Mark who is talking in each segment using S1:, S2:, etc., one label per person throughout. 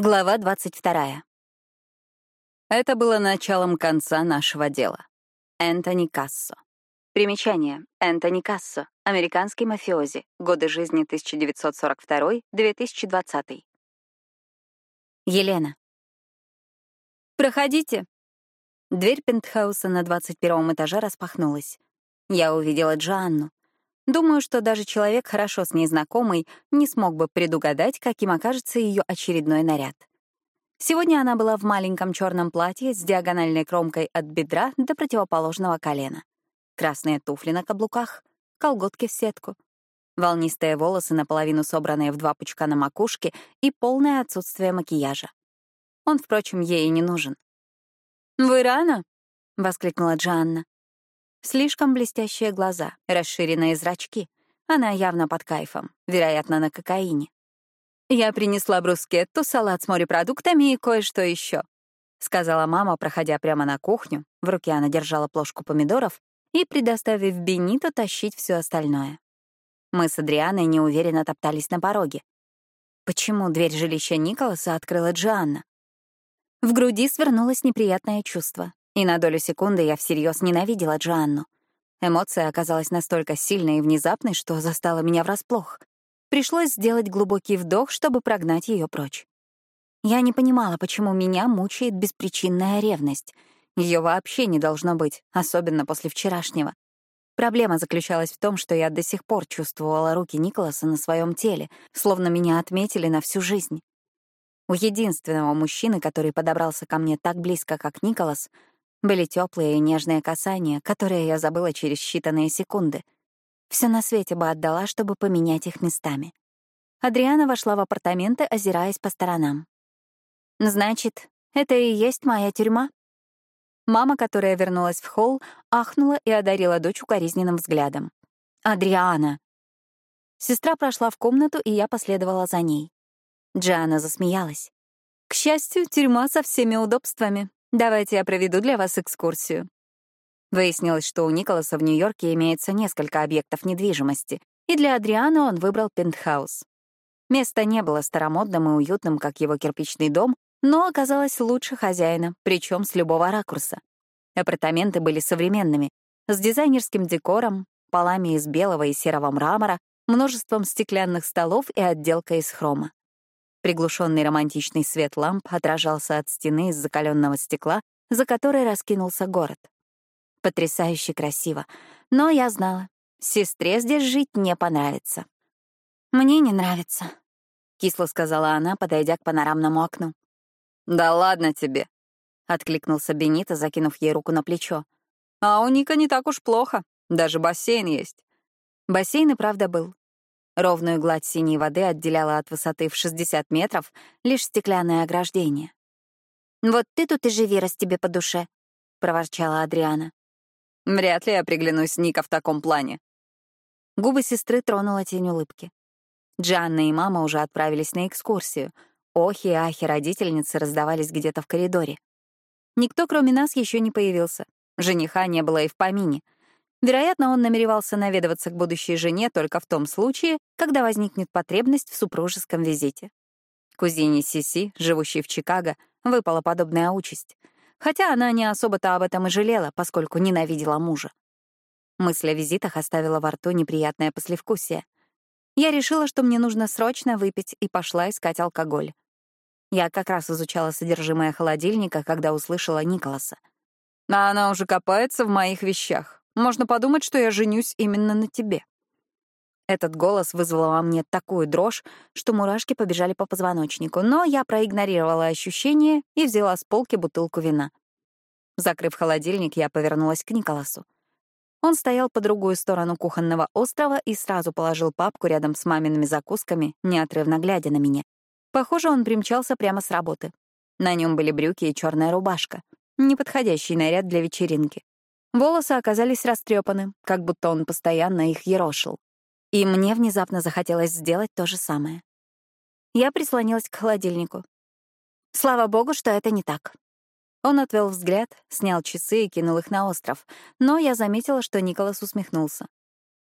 S1: Глава 22. Это было началом конца нашего дела. Энтони Кассо. Примечание. Энтони Кассо. Американский мафиози. Годы жизни 1942-2020. Елена. «Проходите». Дверь пентхауса на 21 этаже распахнулась. Я увидела Джоанну. Думаю, что даже человек, хорошо с ней знакомый, не смог бы предугадать, каким окажется ее очередной наряд. Сегодня она была в маленьком черном платье с диагональной кромкой от бедра до противоположного колена. Красные туфли на каблуках, колготки в сетку, волнистые волосы, наполовину собранные в два пучка на макушке, и полное отсутствие макияжа. Он, впрочем, ей и не нужен. «Вы рано?» — воскликнула Джанна. Слишком блестящие глаза, расширенные зрачки. Она явно под кайфом, вероятно, на кокаине. «Я принесла брускетту, салат с морепродуктами и кое-что еще», — сказала мама, проходя прямо на кухню. В руке она держала плошку помидоров и, предоставив Бенито тащить все остальное. Мы с Адрианой неуверенно топтались на пороге. Почему дверь жилища Николаса открыла Джианна? В груди свернулось неприятное чувство. И на долю секунды я всерьез ненавидела Джоанну. Эмоция оказалась настолько сильной и внезапной, что застала меня врасплох. Пришлось сделать глубокий вдох, чтобы прогнать ее прочь. Я не понимала, почему меня мучает беспричинная ревность. Ее вообще не должно быть, особенно после вчерашнего. Проблема заключалась в том, что я до сих пор чувствовала руки Николаса на своем теле, словно меня отметили на всю жизнь. У единственного мужчины, который подобрался ко мне так близко, как Николас, были теплые и нежные касания, которые я забыла через считанные секунды. Все на свете бы отдала, чтобы поменять их местами. Адриана вошла в апартаменты, озираясь по сторонам. «Значит, это и есть моя тюрьма?» Мама, которая вернулась в холл, ахнула и одарила дочь укоризненным взглядом. «Адриана!» Сестра прошла в комнату, и я последовала за ней. Джиана засмеялась. «К счастью, тюрьма со всеми удобствами. Давайте я проведу для вас экскурсию. Выяснилось, что у Николаса в Нью-Йорке имеется несколько объектов недвижимости, и для Адриана он выбрал пентхаус. Место не было старомодным и уютным, как его кирпичный дом, но оказалось лучше хозяина, причем с любого ракурса. Апартаменты были современными, с дизайнерским декором, полами из белого и серого мрамора, множеством стеклянных столов и отделкой из хрома. Приглушенный романтичный свет ламп отражался от стены из закаленного стекла, за которой раскинулся город. Потрясающе красиво. Но я знала, сестре здесь жить не понравится. «Мне не нравится», — кисло сказала она, подойдя к панорамному окну. «Да ладно тебе», — откликнулся Бенито, закинув ей руку на плечо. «А у Ника не так уж плохо. Даже бассейн есть». Бассейн и правда был. Ровную гладь синей воды отделяла от высоты в 60 метров лишь стеклянное ограждение. «Вот ты тут и живи, раз тебе по душе», — проворчала Адриана. «Вряд ли я приглянусь Ника в таком плане». Губы сестры тронула тень улыбки. Джанна и мама уже отправились на экскурсию. Охи и ахи родительницы раздавались где-то в коридоре. Никто, кроме нас, еще не появился. Жениха не было и в помине — Вероятно, он намеревался наведываться к будущей жене только в том случае, когда возникнет потребность в супружеском визите. Кузине Сиси, живущей в Чикаго, выпала подобная участь. Хотя она не особо-то об этом и жалела, поскольку ненавидела мужа. Мысль о визитах оставила во рту неприятное послевкусие. Я решила, что мне нужно срочно выпить, и пошла искать алкоголь. Я как раз изучала содержимое холодильника, когда услышала Николаса. «А она уже копается в моих вещах. Можно подумать, что я женюсь именно на тебе». Этот голос вызвал во мне такую дрожь, что мурашки побежали по позвоночнику, но я проигнорировала ощущение и взяла с полки бутылку вина. Закрыв холодильник, я повернулась к Николасу. Он стоял по другую сторону кухонного острова и сразу положил папку рядом с мамиными закусками, неотрывно глядя на меня. Похоже, он примчался прямо с работы. На нем были брюки и черная рубашка. Неподходящий наряд для вечеринки. Волосы оказались растрепаны, как будто он постоянно их ерошил. И мне внезапно захотелось сделать то же самое. Я прислонилась к холодильнику. Слава богу, что это не так. Он отвел взгляд, снял часы и кинул их на остров, но я заметила, что Николас усмехнулся.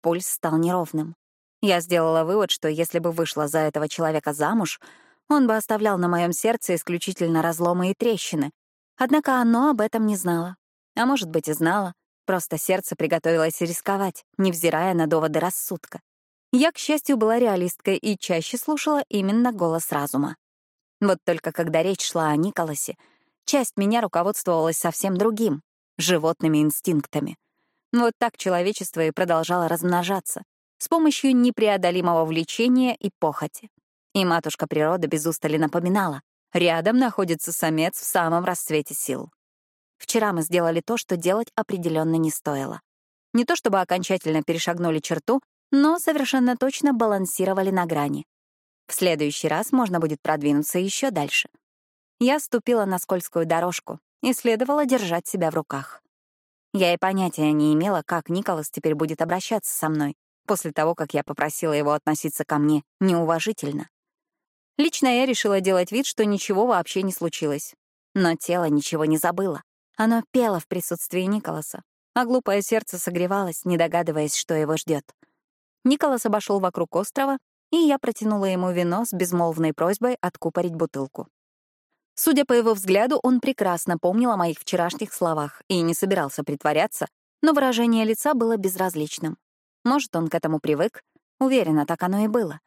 S1: Пульс стал неровным. Я сделала вывод, что если бы вышла за этого человека замуж, он бы оставлял на моем сердце исключительно разломы и трещины. Однако оно об этом не знало. А может быть, и знало. Просто сердце приготовилось рисковать, невзирая на доводы рассудка. Я, к счастью, была реалисткой и чаще слушала именно голос разума. Вот только когда речь шла о Николасе, часть меня руководствовалась совсем другим — животными инстинктами. Вот так человечество и продолжало размножаться, с помощью непреодолимого влечения и похоти. И матушка природа без устали напоминала, рядом находится самец в самом расцвете сил. Вчера мы сделали то, что делать определенно не стоило. Не то чтобы окончательно перешагнули черту, но совершенно точно балансировали на грани. В следующий раз можно будет продвинуться еще дальше. Я ступила на скользкую дорожку и следовало держать себя в руках. Я и понятия не имела, как Николас теперь будет обращаться со мной после того, как я попросила его относиться ко мне неуважительно. Лично я решила делать вид, что ничего вообще не случилось. Но тело ничего не забыло. Оно пело в присутствии Николаса, а глупое сердце согревалось, не догадываясь, что его ждет. Николас обошел вокруг острова, и я протянула ему вино с безмолвной просьбой откупорить бутылку. Судя по его взгляду, он прекрасно помнил о моих вчерашних словах и не собирался притворяться, но выражение лица было безразличным. Может, он к этому привык? Уверена, так оно и было.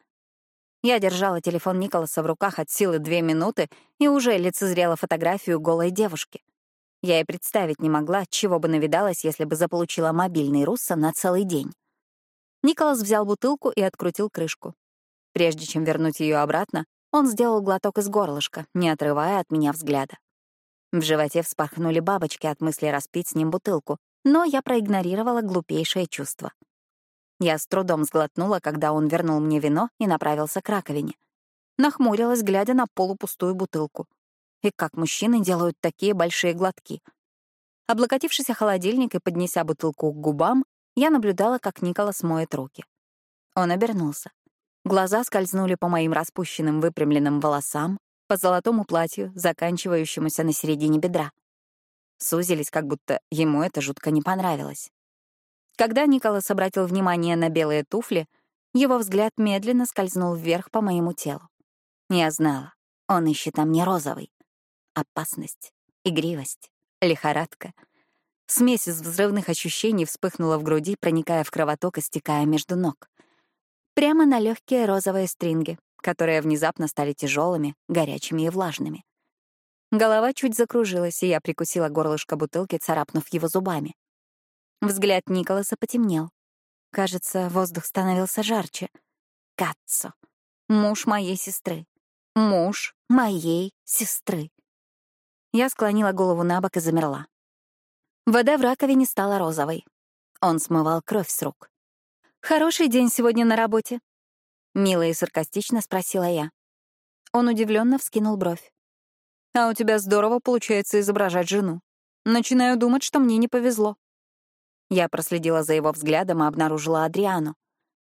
S1: Я держала телефон Николаса в руках от силы две минуты и уже лицезрела фотографию голой девушки. Я и представить не могла, чего бы навидалась, если бы заполучила мобильный Русса на целый день. Николас взял бутылку и открутил крышку. Прежде чем вернуть ее обратно, он сделал глоток из горлышка, не отрывая от меня взгляда. В животе вспорхнули бабочки от мысли распить с ним бутылку, но я проигнорировала глупейшее чувство. Я с трудом сглотнула, когда он вернул мне вино и направился к раковине. Нахмурилась, глядя на полупустую бутылку. И как мужчины делают такие большие глотки? Облокотившись о холодильник и поднеся бутылку к губам, я наблюдала, как Николас моет руки. Он обернулся. Глаза скользнули по моим распущенным выпрямленным волосам, по золотому платью, заканчивающемуся на середине бедра. Сузились, как будто ему это жутко не понравилось. Когда Николас обратил внимание на белые туфли, его взгляд медленно скользнул вверх по моему телу. Я знала, он ищет на мне розовый. Опасность, игривость, лихорадка — Смесь из взрывных ощущений вспыхнула в груди, проникая в кровоток и стекая между ног. Прямо на легкие розовые стринги, которые внезапно стали тяжелыми, горячими и влажными. Голова чуть закружилась, и я прикусила горлышко бутылки, царапнув его зубами. Взгляд Николаса потемнел. Кажется, воздух становился жарче. Катцо. Муж моей сестры. Муж моей сестры. Я склонила голову на бок и замерла. Вода в раковине стала розовой. Он смывал кровь с рук. «Хороший день сегодня на работе?» Мило и саркастично спросила я. Он удивленно вскинул бровь. «А у тебя здорово получается изображать жену. Начинаю думать, что мне не повезло». Я проследила за его взглядом и обнаружила Адриану.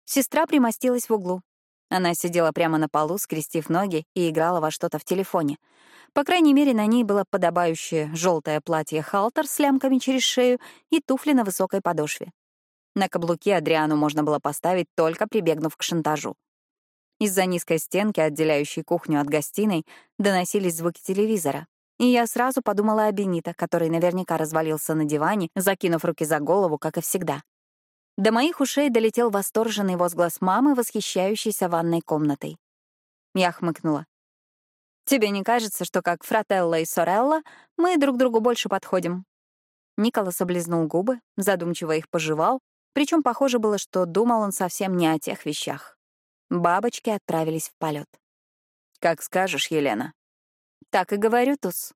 S1: Сестра примостилась в углу. Она сидела прямо на полу, скрестив ноги, и играла во что-то в телефоне — по крайней мере, на ней было подобающее желтое платье-халтер с лямками через шею и туфли на высокой подошве. На каблуки Адриану можно было поставить, только прибегнув к шантажу. Из-за низкой стенки, отделяющей кухню от гостиной, доносились звуки телевизора. И я сразу подумала о Бенита, который наверняка развалился на диване, закинув руки за голову, как и всегда. До моих ушей долетел восторженный возглас мамы, восхищающейся ванной комнатой. Я хмыкнула. Тебе не кажется, что как Фрателла и Сорелла мы друг другу больше подходим?» Николас облизнул губы, задумчиво их пожевал, причем похоже было, что думал он совсем не о тех вещах. Бабочки отправились в полет. «Как скажешь, Елена». «Так и говорю, Туз».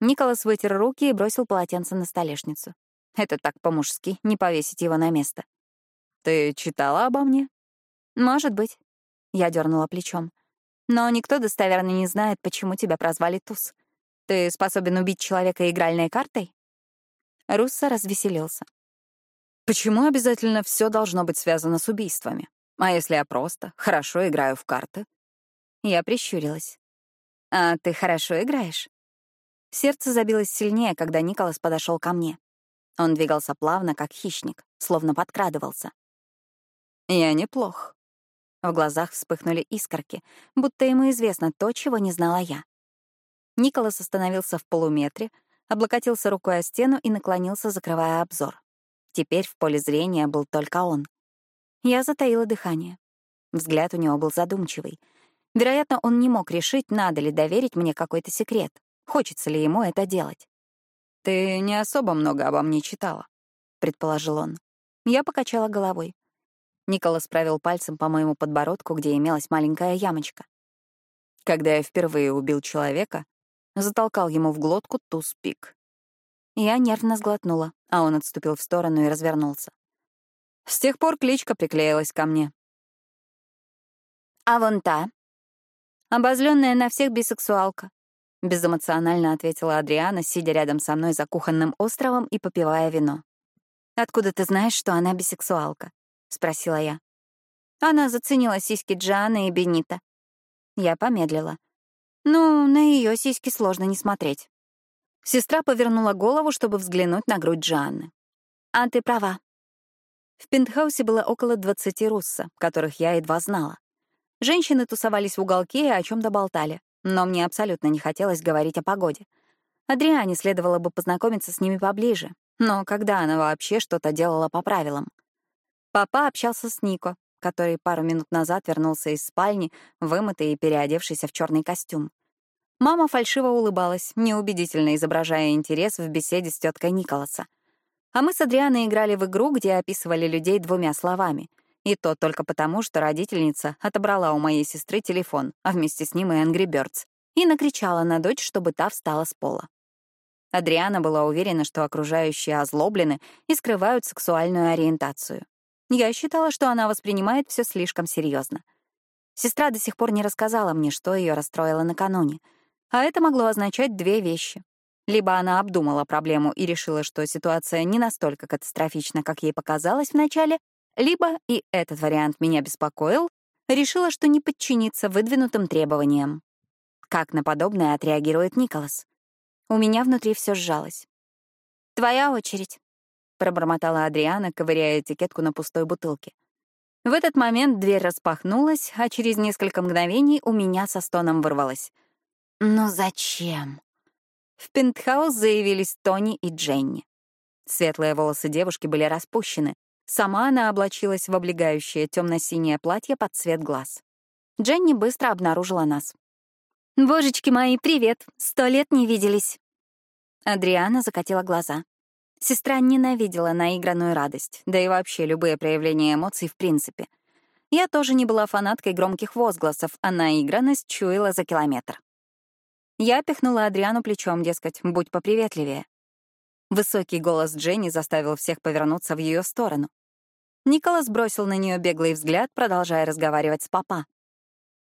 S1: Николас вытер руки и бросил полотенце на столешницу. Это так по-мужски, не повесить его на место. «Ты читала обо мне?» «Может быть». Я дернула плечом. Но никто достоверно не знает, почему тебя прозвали Туз. Ты способен убить человека игральной картой? Руссо развеселился. Почему обязательно все должно быть связано с убийствами? А если я просто хорошо играю в карты? Я прищурилась. А ты хорошо играешь? Сердце забилось сильнее, когда Николас подошел ко мне. Он двигался плавно, как хищник, словно подкрадывался. Я неплох. В глазах вспыхнули искорки, будто ему известно то, чего не знала я. Николас остановился в полуметре, облокотился рукой о стену и наклонился, закрывая обзор. Теперь в поле зрения был только он. Я затаила дыхание. Взгляд у него был задумчивый. Вероятно, он не мог решить, надо ли доверить мне какой-то секрет, хочется ли ему это делать.
S2: «Ты не особо много обо мне читала», — предположил он.
S1: Я покачала головой. Николас провел пальцем по моему подбородку, где имелась маленькая ямочка.
S2: Когда я впервые убил человека, затолкал ему в глотку туз-пик.
S1: Я нервно сглотнула, а он отступил в сторону и развернулся.
S2: С тех пор кличка приклеилась ко мне.
S1: «А вон та?» «Обозленная на всех бисексуалка», — безэмоционально ответила Адриана, сидя рядом со мной за кухонным островом и попивая вино. «Откуда ты знаешь, что она бисексуалка?» — спросила я. Она заценила сиськи Джана и Бенита. Я помедлила. Ну, на ее сиськи сложно не смотреть. Сестра повернула голову, чтобы взглянуть на грудь Джанны. «А ты права». В пентхаусе было около 20 русса, которых я едва знала. Женщины тусовались в уголке и о чем то болтали, но мне абсолютно не хотелось говорить о погоде. Адриане следовало бы познакомиться с ними поближе, но когда она вообще что-то делала по правилам? Папа общался с Нико, который пару минут назад вернулся из спальни, вымытый и переодевшийся в черный костюм. Мама фальшиво улыбалась, неубедительно изображая интерес в беседе с теткой Николаса. А мы с Адрианой играли в игру, где описывали людей двумя словами. И то только потому, что родительница отобрала у моей сестры телефон, а вместе с ним и Angry Birds, и накричала на дочь, чтобы та встала с пола. Адриана была уверена, что окружающие озлоблены и скрывают сексуальную ориентацию. Я считала, что она воспринимает все слишком серьезно. Сестра до сих пор не рассказала мне, что ее расстроило накануне. А это могло означать две вещи. Либо она обдумала проблему и решила, что ситуация не настолько катастрофична, как ей показалось вначале, либо, и этот вариант меня беспокоил, решила, что не подчинится выдвинутым требованиям. Как на подобное отреагирует Николас? У меня внутри все сжалось. «Твоя очередь», пробормотала Адриана, ковыряя этикетку на пустой бутылке. В этот момент дверь распахнулась, а через несколько мгновений у меня со стоном вырвалось. «Ну зачем?» В пентхаус заявились Тони и Дженни. Светлые волосы девушки были распущены. Сама она облачилась в облегающее темно-синее платье под цвет глаз. Дженни быстро обнаружила нас. «Божечки мои, привет! Сто лет не виделись!» Адриана закатила глаза. Сестра ненавидела наигранную радость, да и вообще любые проявления эмоций в принципе. Я тоже не была фанаткой громких возгласов, а наигранность чуяла за километр. Я пихнула Адриану плечом, дескать, будь поприветливее. Высокий голос Дженни заставил всех повернуться в ее сторону. Николас бросил на нее беглый взгляд, продолжая разговаривать с папа.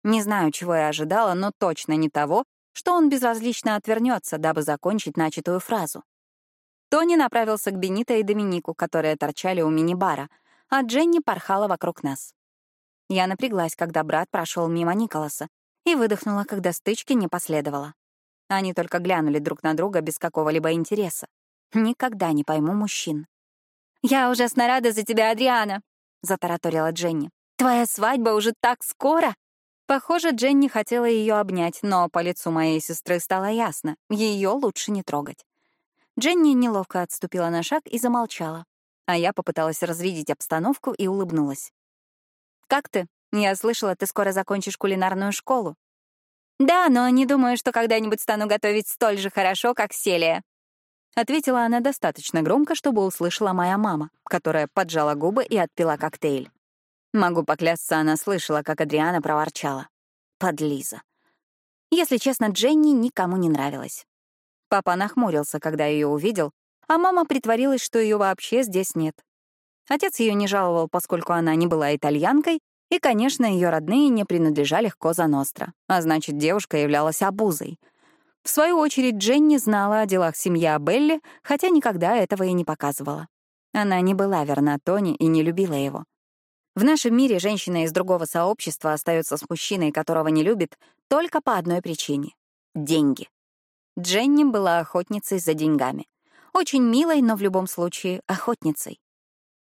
S1: Не знаю, чего я ожидала, но точно не того, что он безразлично отвернется, дабы закончить начатую фразу. Тони направился к Бенито и Доминику, которые торчали у мини-бара, а Дженни порхала вокруг нас. Я напряглась, когда брат прошел мимо Николаса, и выдохнула, когда стычки не последовало. Они только глянули друг на друга без какого-либо интереса. Никогда не пойму мужчин. «Я ужасно рада за тебя, Адриана», — затараторила Дженни. «Твоя свадьба уже так скоро!» Похоже, Дженни хотела ее обнять, но по лицу моей сестры стало ясно — ее лучше не трогать. Дженни неловко отступила на шаг и замолчала, а я попыталась разрядить обстановку и улыбнулась. «Как ты? Я слышала, ты скоро закончишь кулинарную школу». «Да, но не думаю, что когда-нибудь стану готовить столь же хорошо, как Селия», — ответила она достаточно громко, чтобы услышала моя мама, которая поджала губы и отпила коктейль. Могу поклясться, она слышала, как Адриана проворчала. Подлиза. Если честно, Дженни никому не нравилась. Папа нахмурился, когда ее увидел, а мама притворилась, что ее вообще здесь нет. Отец ее не жаловал, поскольку она не была итальянкой, и, конечно, ее родные не принадлежали к Коза Ностра, а значит, девушка являлась обузой. В свою очередь, Дженни знала о делах семьи Абелли, хотя никогда этого и не показывала. Она не была верна Тони и не любила его. В нашем мире женщина из другого сообщества остается с мужчиной, которого не любит, только по одной причине — деньги. Дженни была охотницей за деньгами. Очень милой, но в любом случае охотницей.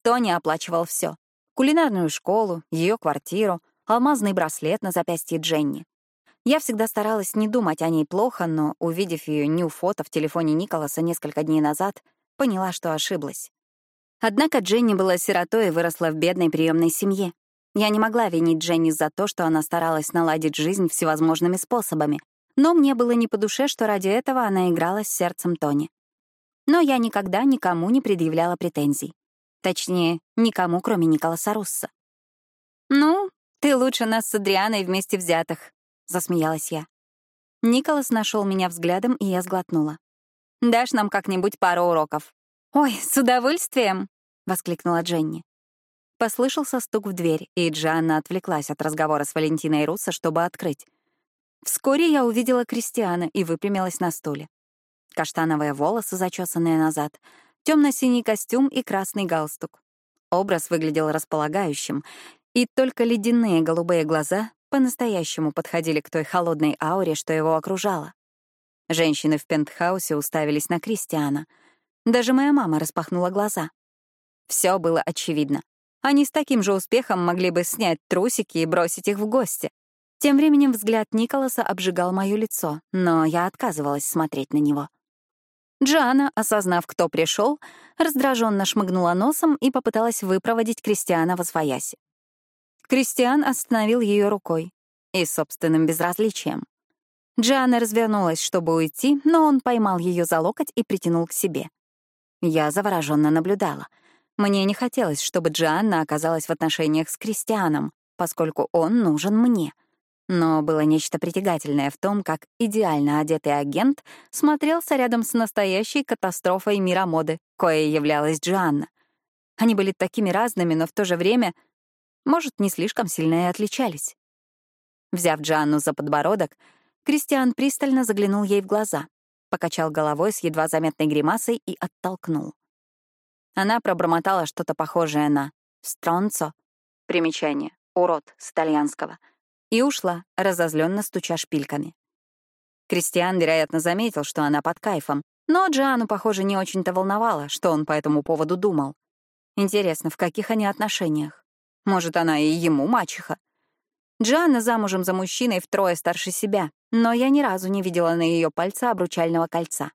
S1: Тони оплачивал все: Кулинарную школу, ее квартиру, алмазный браслет на запястье Дженни. Я всегда старалась не думать о ней плохо, но, увидев ее нью-фото в телефоне Николаса несколько дней назад, поняла, что ошиблась. Однако Дженни была сиротой и выросла в бедной приемной семье. Я не могла винить Дженни за то, что она старалась наладить жизнь всевозможными способами, но мне было не по душе, что ради этого она играла с сердцем Тони. Но я никогда никому не предъявляла претензий. Точнее, никому, кроме Николаса Русса. «Ну, ты лучше нас с Адрианой вместе взятых», — засмеялась я. Николас нашел меня взглядом, и я сглотнула. «Дашь нам как-нибудь пару уроков?» «Ой, с удовольствием!» — воскликнула Дженни. Послышался стук в дверь, и Джанна отвлеклась от разговора с Валентиной Руссо, чтобы открыть. Вскоре я увидела Кристиана и выпрямилась на стуле. Каштановые волосы, зачесанные назад, темно-синий костюм и красный галстук. Образ выглядел располагающим, и только ледяные голубые глаза по-настоящему подходили к той холодной ауре, что его окружала. Женщины в пентхаусе уставились на Кристиана. Даже моя мама распахнула глаза. Все было очевидно. Они с таким же успехом могли бы снять трусики и бросить их в гости. Тем временем взгляд Николаса обжигал мое лицо, но я отказывалась смотреть на него. Джоанна, осознав, кто пришел, раздраженно шмыгнула носом и попыталась выпроводить Кристиана во свояси. Кристиан остановил ее рукой и собственным безразличием. Джоанна развернулась, чтобы уйти, но он поймал ее за локоть и притянул к себе. Я завороженно наблюдала. Мне не хотелось, чтобы Джоанна оказалась в отношениях с Кристианом, поскольку он нужен мне — но было нечто притягательное в том, как идеально одетый агент смотрелся рядом с настоящей катастрофой мира моды, коей являлась Джоанна. Они были такими разными, но в то же время, может, не слишком сильно и отличались. Взяв Джоанну за подбородок, Кристиан пристально заглянул ей в глаза, покачал головой с едва заметной гримасой и оттолкнул. Она пробормотала что-то похожее на «стронцо» — примечание, урод с итальянского — и ушла, разозленно стуча шпильками. Кристиан, вероятно, заметил, что она под кайфом, но Джоанну, похоже, не очень-то волновало, что он по этому поводу думал. Интересно, в каких они отношениях? Может, она и ему мачеха? Джоанна замужем за мужчиной втрое старше себя, но я ни разу не видела на ее пальце обручального кольца.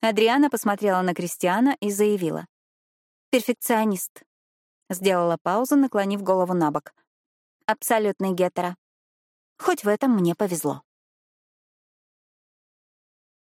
S1: Адриана посмотрела на Кристиана и заявила. «Перфекционист». Сделала паузу, наклонив голову на бок. «Абсолютный гетеро. Хоть в этом мне повезло.